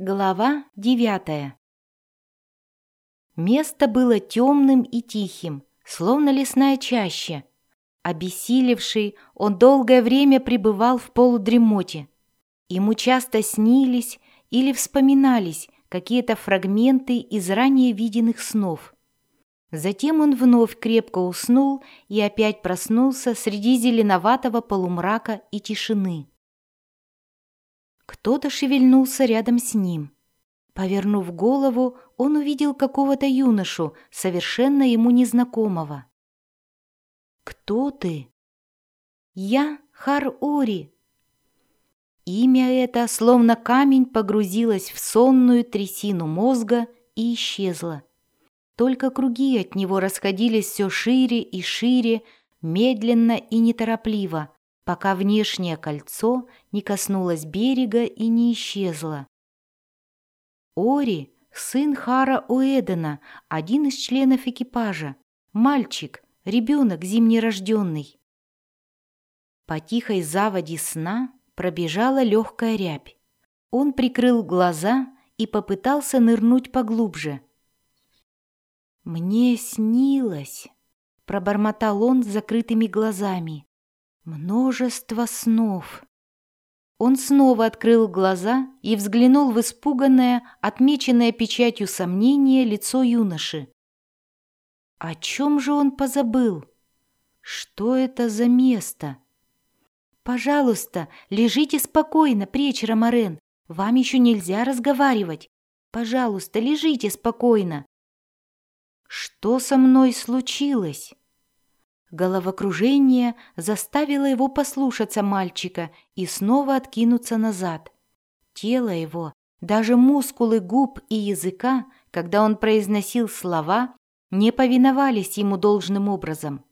Глава девятая Место было темным и тихим, словно лесная чаща. Обессилевший, он долгое время пребывал в полудремоте. Ему часто снились или вспоминались какие-то фрагменты из ранее виденных снов. Затем он вновь крепко уснул и опять проснулся среди зеленоватого полумрака и тишины. Кто-то шевельнулся рядом с ним. Повернув голову, он увидел какого-то юношу, совершенно ему незнакомого. «Кто ты?» «Я Хар-Ори». Имя это, словно камень, погрузилось в сонную трясину мозга и исчезло. Только круги от него расходились все шире и шире, медленно и неторопливо, пока внешнее кольцо не коснулось берега и не исчезло. Ори — сын Хара Уэдена, один из членов экипажа, мальчик, ребенок зимнерожденный. По тихой заводе сна пробежала легкая рябь. Он прикрыл глаза и попытался нырнуть поглубже. «Мне снилось», — пробормотал он с закрытыми глазами. Множество снов. Он снова открыл глаза и взглянул в испуганное, отмеченное печатью сомнения лицо юноши. О чем же он позабыл? Что это за место? Пожалуйста, лежите спокойно, пречь Ромарен. Вам еще нельзя разговаривать. Пожалуйста, лежите спокойно. Что со мной случилось? Головокружение заставило его послушаться мальчика и снова откинуться назад. Тело его, даже мускулы губ и языка, когда он произносил слова, не повиновались ему должным образом.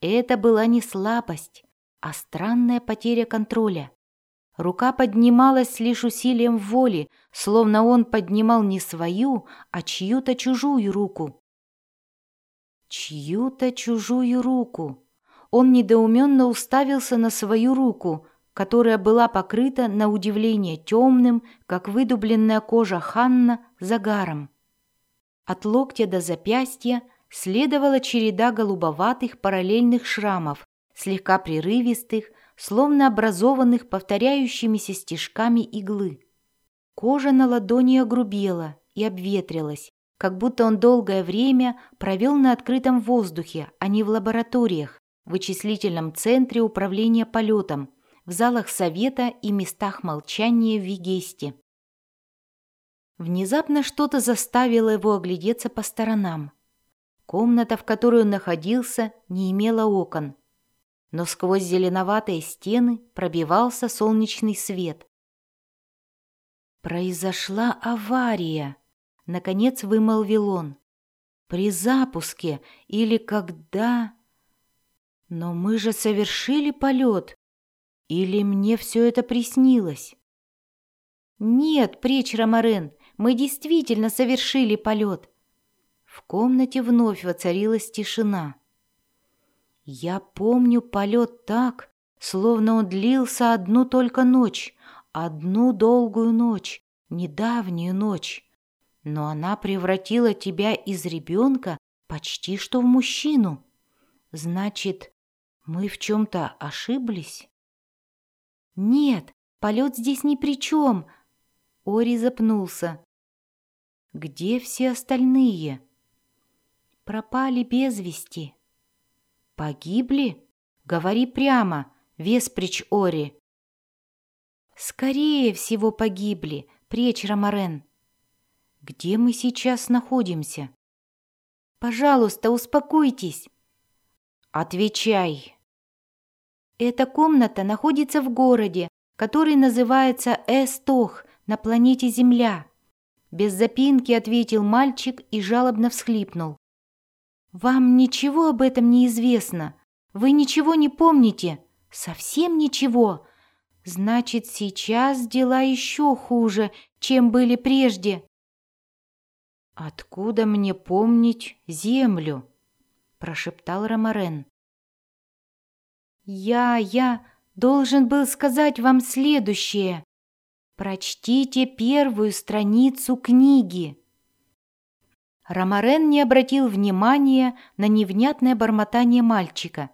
Это была не слабость, а странная потеря контроля. Рука поднималась лишь усилием воли, словно он поднимал не свою, а чью-то чужую руку. Чью-то чужую руку. Он недоуменно уставился на свою руку, которая была покрыта на удивление темным, как выдубленная кожа Ханна, загаром. От локтя до запястья следовала череда голубоватых параллельных шрамов, слегка прерывистых, словно образованных повторяющимися стежками иглы. Кожа на ладони огрубела и обветрилась, как будто он долгое время провел на открытом воздухе, а не в лабораториях, вычислительном центре управления полетом, в залах совета и местах молчания в Вегесте. Внезапно что-то заставило его оглядеться по сторонам. Комната, в которой он находился, не имела окон, но сквозь зеленоватые стены пробивался солнечный свет. Произошла авария. Наконец вымолвил он. При запуске или когда... Но мы же совершили полет. Или мне все это приснилось? Нет, пречь, Ромарен, мы действительно совершили полет. В комнате вновь воцарилась тишина. Я помню полет так, словно он длился одну только ночь, одну долгую ночь, недавнюю ночь но она превратила тебя из ребенка почти что в мужчину. Значит, мы в чем-то ошиблись? Нет, полет здесь ни при чем. Ори запнулся. Где все остальные? Пропали без вести. Погибли? Говори прямо, Весприч Ори. Скорее всего погибли, пречь Ромарен. Где мы сейчас находимся? Пожалуйста, успокойтесь. Отвечай. Эта комната находится в городе, который называется Эстох на планете Земля. Без запинки ответил мальчик и жалобно всхлипнул. Вам ничего об этом не известно. Вы ничего не помните. Совсем ничего. Значит, сейчас дела еще хуже, чем были прежде. «Откуда мне помнить землю?» – прошептал Ромарен. «Я, я должен был сказать вам следующее», – Прочтите первую страницу книги. Ромарен не обратил внимания на невнятное бормотание мальчика.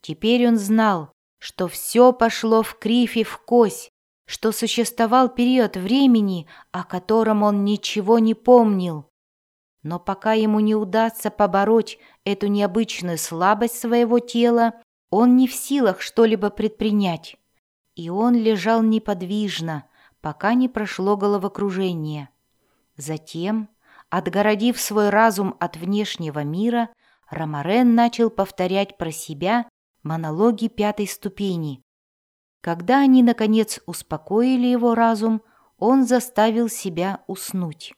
Теперь он знал, что все пошло в кривь и в кось, что существовал период времени, о котором он ничего не помнил. Но пока ему не удастся побороть эту необычную слабость своего тела, он не в силах что-либо предпринять. И он лежал неподвижно, пока не прошло головокружение. Затем, отгородив свой разум от внешнего мира, Ромарен начал повторять про себя монологи пятой ступени. Когда они, наконец, успокоили его разум, он заставил себя уснуть.